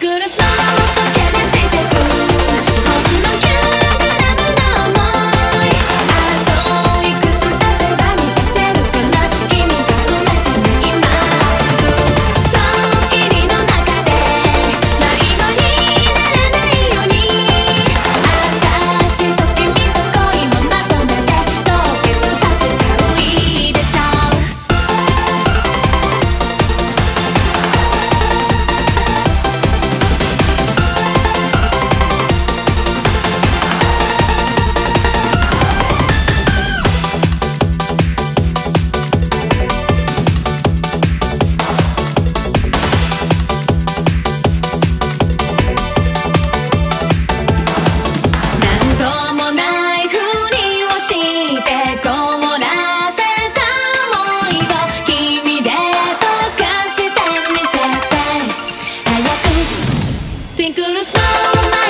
good as my